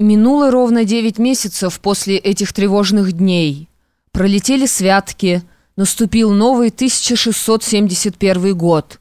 Минуло ровно девять месяцев после этих тревожных дней. Пролетели святки, наступил новый 1671 год.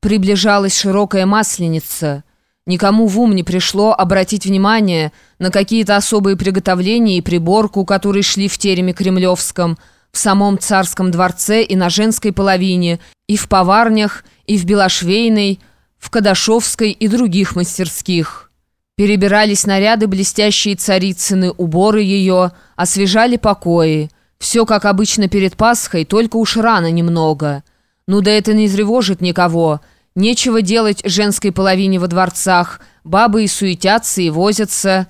Приближалась широкая масленица. Никому в ум не пришло обратить внимание на какие-то особые приготовления и приборку, которые шли в тереме Кремлевском, в самом царском дворце и на женской половине, и в поварнях, и в Белошвейной, в Кадашовской и других мастерских. Перебирались наряды блестящие царицыны, уборы ее, освежали покои. Все, как обычно перед Пасхой, только уж рано немного. Ну да это не тревожит никого. Нечего делать женской половине во дворцах. Бабы и суетятся, и возятся.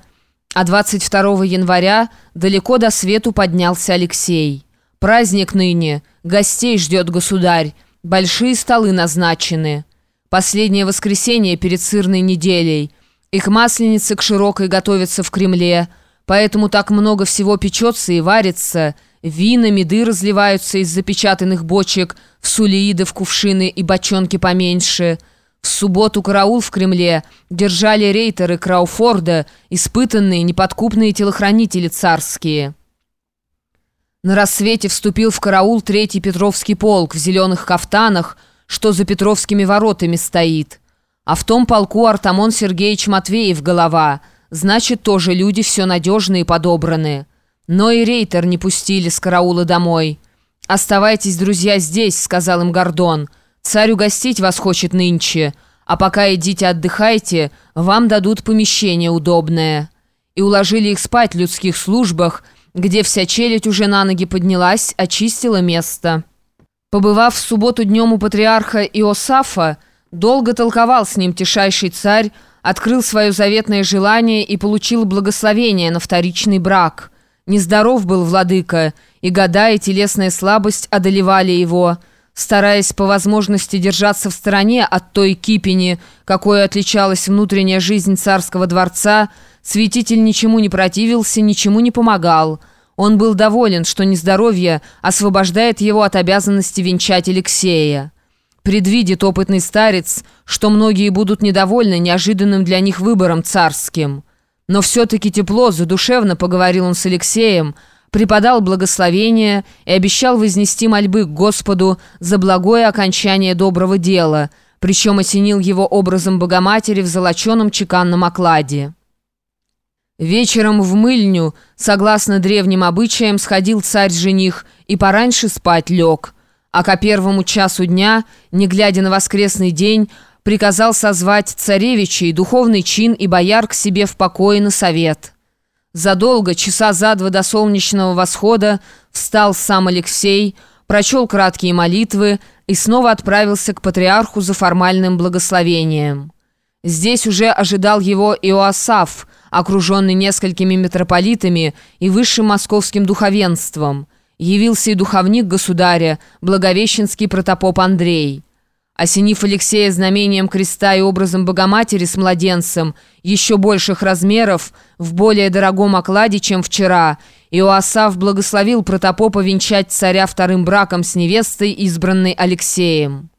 А 22 января далеко до свету поднялся Алексей. Праздник ныне. Гостей ждет государь. Большие столы назначены. Последнее воскресенье перед сырной неделей – и к масленице к широкой готовятся в Кремле, поэтому так много всего печется и варится. Вина, меды разливаются из запечатанных бочек в сулеиды, в кувшины и бочонки поменьше. В субботу караул в Кремле держали рейтеры Крауфорда, испытанные, неподкупные телохранители царские. На рассвете вступил в караул третий Петровский полк в зеленых кафтанах, что за Петровскими воротами стоит. А в том полку Артамон Сергеевич Матвеев голова. Значит, тоже люди все надежные и подобранные. Но и рейтер не пустили с караула домой. «Оставайтесь, друзья, здесь», — сказал им Гордон. «Царь угостить вас хочет нынче. А пока идите отдыхайте, вам дадут помещение удобное». И уложили их спать в людских службах, где вся челядь уже на ноги поднялась, очистила место. Побывав в субботу днем у патриарха Иосафа, Долго толковал с ним тишайший царь, открыл свое заветное желание и получил благословение на вторичный брак. Нездоров был владыка, и года и телесная слабость одолевали его. Стараясь по возможности держаться в стороне от той кипени, какой отличалась внутренняя жизнь царского дворца, святитель ничему не противился, ничему не помогал. Он был доволен, что нездоровье освобождает его от обязанности венчать Алексея. Предвидит опытный старец, что многие будут недовольны неожиданным для них выбором царским. Но все-таки тепло, задушевно поговорил он с Алексеем, преподал благословение и обещал вознести мольбы к Господу за благое окончание доброго дела, причем осенил его образом Богоматери в золоченом чеканном окладе. Вечером в мыльню, согласно древним обычаям, сходил царь-жених и пораньше спать лег – а ко первому часу дня, не глядя на воскресный день, приказал созвать царевичей, духовный чин и бояр к себе в покое на совет. Задолго, часа за два до солнечного восхода, встал сам Алексей, прочел краткие молитвы и снова отправился к патриарху за формальным благословением. Здесь уже ожидал его Иоасаф, окруженный несколькими митрополитами и высшим московским духовенством – явился и духовник государя, благовещенский протопоп Андрей. Осенив Алексея знамением креста и образом Богоматери с младенцем, еще больших размеров, в более дорогом окладе, чем вчера, Иоасав благословил протопопа венчать царя вторым браком с невестой, избранной Алексеем.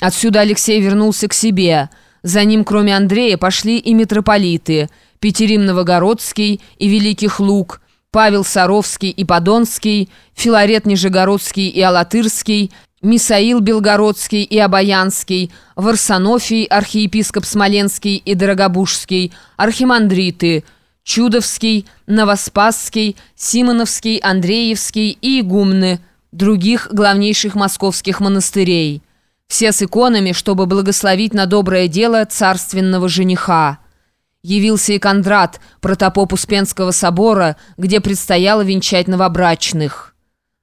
Отсюда Алексей вернулся к себе. За ним, кроме Андрея, пошли и митрополиты Петерим Новогородский и Великих Лук – Павел Саровский и Подонский, Филарет Нижегородский и Алатырский, Мисаил Белгородский и Обаянский, Варсонофий, архиепископ Смоленский и Дорогобужский, архимандриты, Чудовский, Новоспасский, Симоновский, Андреевский и игумны других главнейших московских монастырей. Все с иконами, чтобы благословить на доброе дело царственного жениха. Явился и Кондрат, протопоп Успенского собора, где предстояло венчать новобрачных.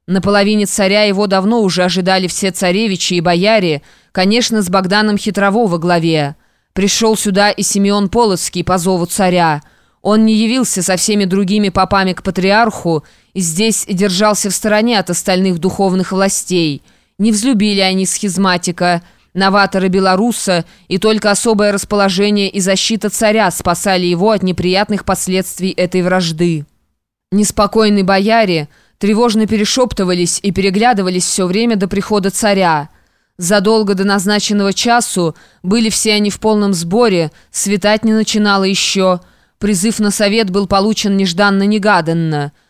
На половине царя его давно уже ожидали все царевичи и бояре, конечно, с Богданом Хитрово во главе. Пришел сюда и Симеон Полоцкий по зову царя. Он не явился со всеми другими попами к патриарху и здесь держался в стороне от остальных духовных властей. Не взлюбили они схизматика – новатора белоруса, и только особое расположение и защита царя спасали его от неприятных последствий этой вражды. Неспокойные бояре тревожно перешептывались и переглядывались все время до прихода царя. Задолго до назначенного часу были все они в полном сборе, светать не начинало еще – Призыв на совет был получен нежданно-негаданно.